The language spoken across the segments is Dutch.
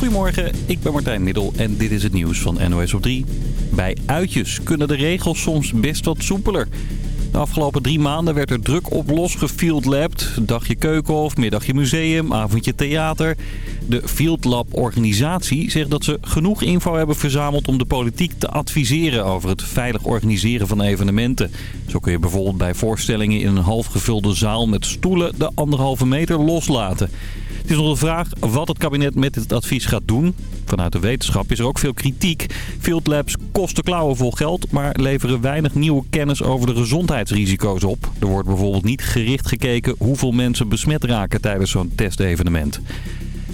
Goedemorgen, ik ben Martijn Middel en dit is het nieuws van NOS op 3. Bij uitjes kunnen de regels soms best wat soepeler. De afgelopen drie maanden werd er druk op losgefieldlabbed. Dagje keukenhof, middagje museum, avondje theater. De Field Lab organisatie zegt dat ze genoeg info hebben verzameld om de politiek te adviseren over het veilig organiseren van evenementen. Zo kun je bijvoorbeeld bij voorstellingen in een halfgevulde zaal met stoelen de anderhalve meter loslaten. Het is nog de vraag wat het kabinet met dit advies gaat doen. Vanuit de wetenschap is er ook veel kritiek. Field labs kosten klauwen vol geld, maar leveren weinig nieuwe kennis over de gezondheidsrisico's op. Er wordt bijvoorbeeld niet gericht gekeken hoeveel mensen besmet raken tijdens zo'n testevenement.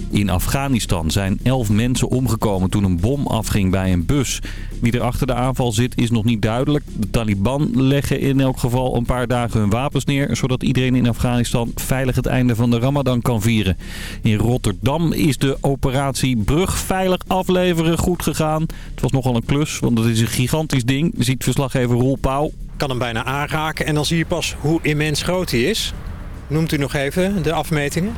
In Afghanistan zijn elf mensen omgekomen toen een bom afging bij een bus. Wie er achter de aanval zit is nog niet duidelijk. De Taliban leggen in elk geval een paar dagen hun wapens neer... zodat iedereen in Afghanistan veilig het einde van de ramadan kan vieren. In Rotterdam is de operatie Brug veilig afleveren goed gegaan. Het was nogal een klus, want het is een gigantisch ding, ziet verslaggever Roel Pauw. Kan hem bijna aanraken en dan zie je pas hoe immens groot hij is. Noemt u nog even de afmetingen?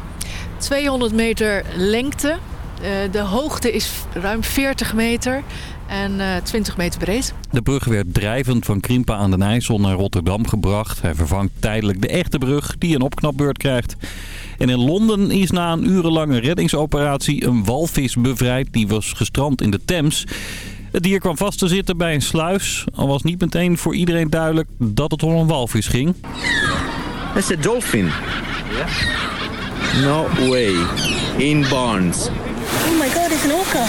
200 meter lengte. Eh, de hoogte is ruim 40 meter en 20 eh, meter breed. De brug werd drijvend van Krimpen aan de IJssel naar Rotterdam gebracht. Hij vervangt tijdelijk de echte brug die een opknapbeurt krijgt. En in Londen is na een urenlange reddingsoperatie een walvis bevrijd. Die was gestrand in de Thames. Het dier kwam vast te zitten bij een sluis. Al was niet meteen voor iedereen duidelijk dat het om een walvis ging. Dat is een dolphin. Ja? No way. In Barnes. Oh my god, it's an orca.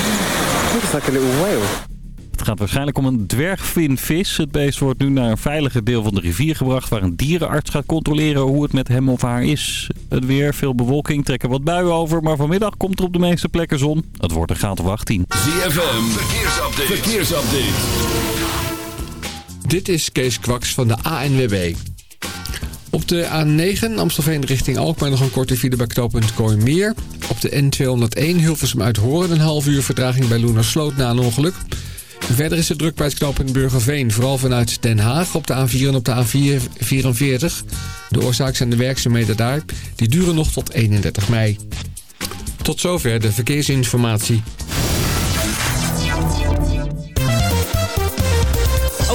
Looks like a little whale. Het gaat waarschijnlijk om een dwergvinvis. Het beest wordt nu naar een veiliger deel van de rivier gebracht... waar een dierenarts gaat controleren hoe het met hem of haar is. Het weer, veel bewolking, trekken wat buien over... maar vanmiddag komt er op de meeste plekken zon. Het wordt een graad of 18. ZFM, verkeersupdate. verkeersupdate. Dit is Kees Kwaks van de ANWB. Op de A9 Amstelveen richting Alkmaar nog een korte file bij knooppunt Kooimeer. Op de N201 Hilversum uit Horen een half uur vertraging bij Loenersloot na een ongeluk. Verder is het druk bij het knooppunt Burgerveen, vooral vanuit Den Haag op de A4 en op de A44. De oorzaak zijn de werkzaamheden daar, die duren nog tot 31 mei. Tot zover de verkeersinformatie.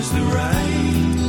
was the right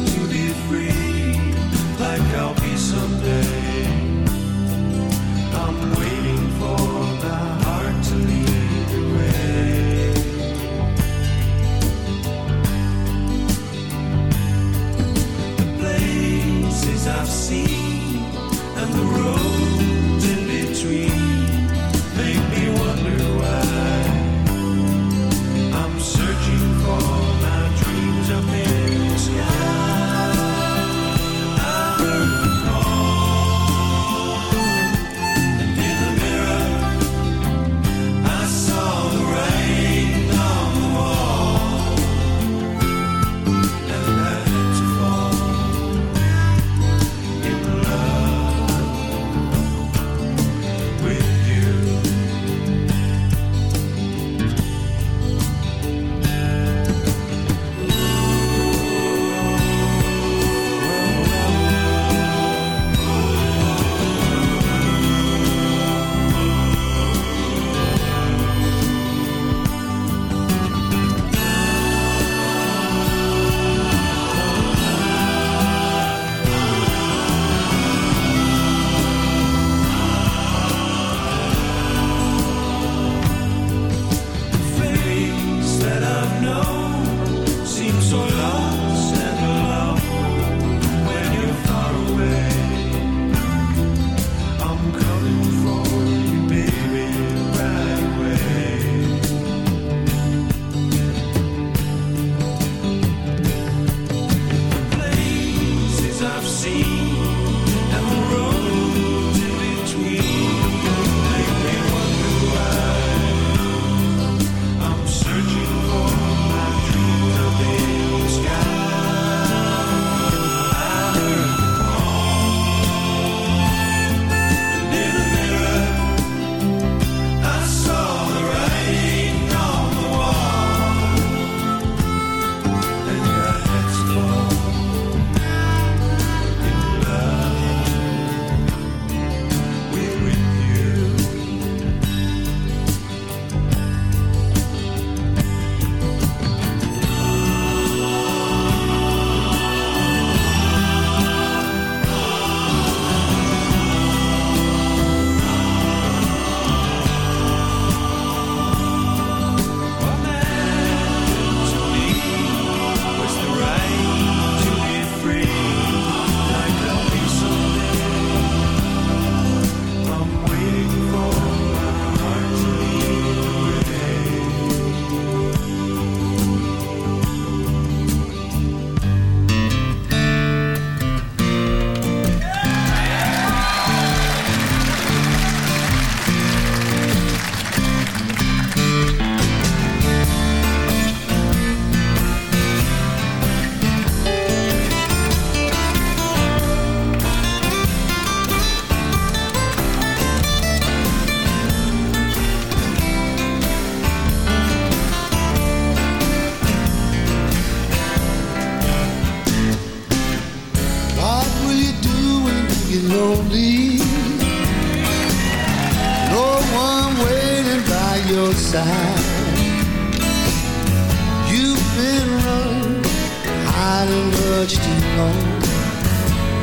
much too long.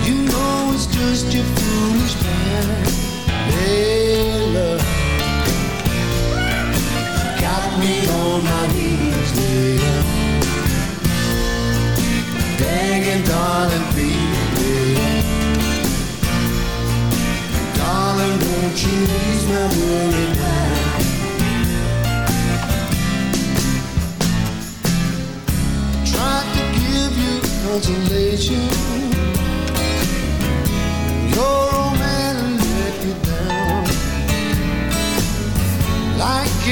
You know it's just your foolish plan. Hey, love, got me on my knees, later. Begging, darling, later. Darling, won't you ease my worried Your let you down. Like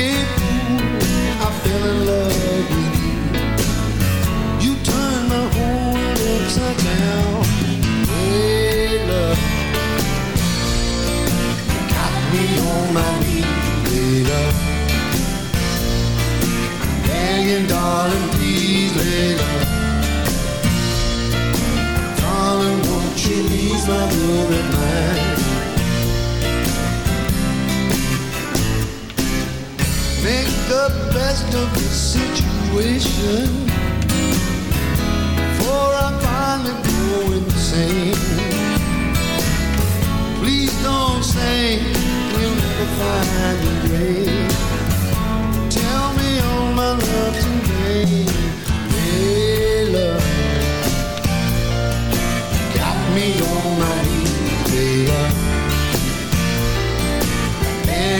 I fell in love with you. You turned my whole world upside down. Love, got me on my knees, love. Begging, darling, please, lay love. Make the best of the situation Before I finally go insane. Please don't say we'll never find Tell me all my love today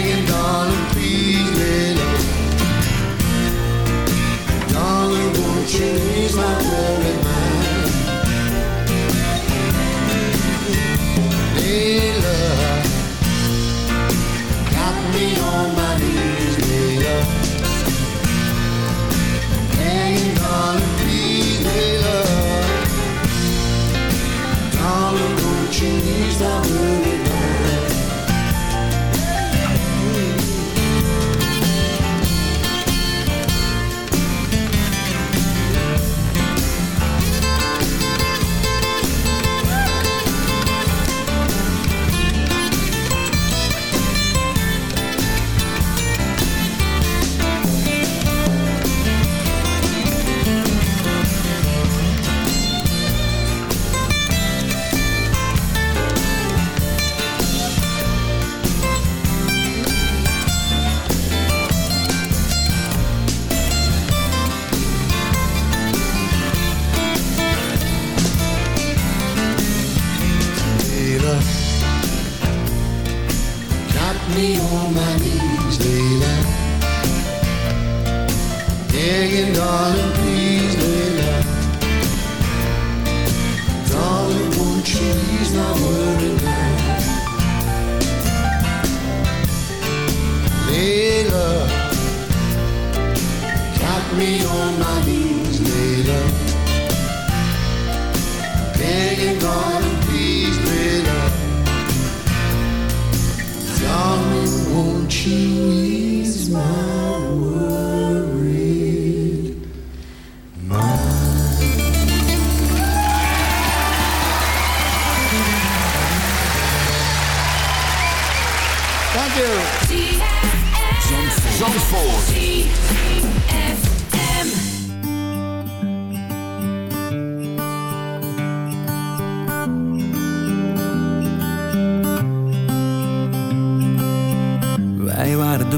Begging, darling, please, love Darling, won't you ease my worried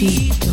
feet.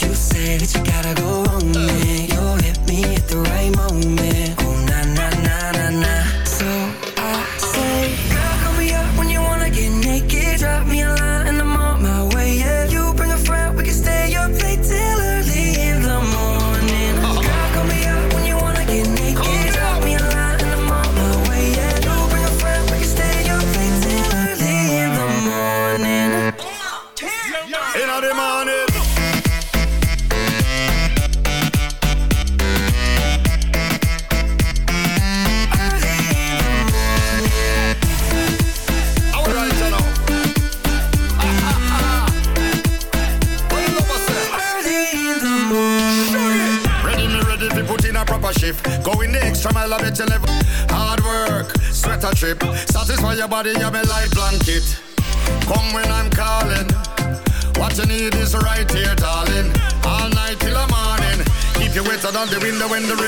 You say that you gotta go on me. window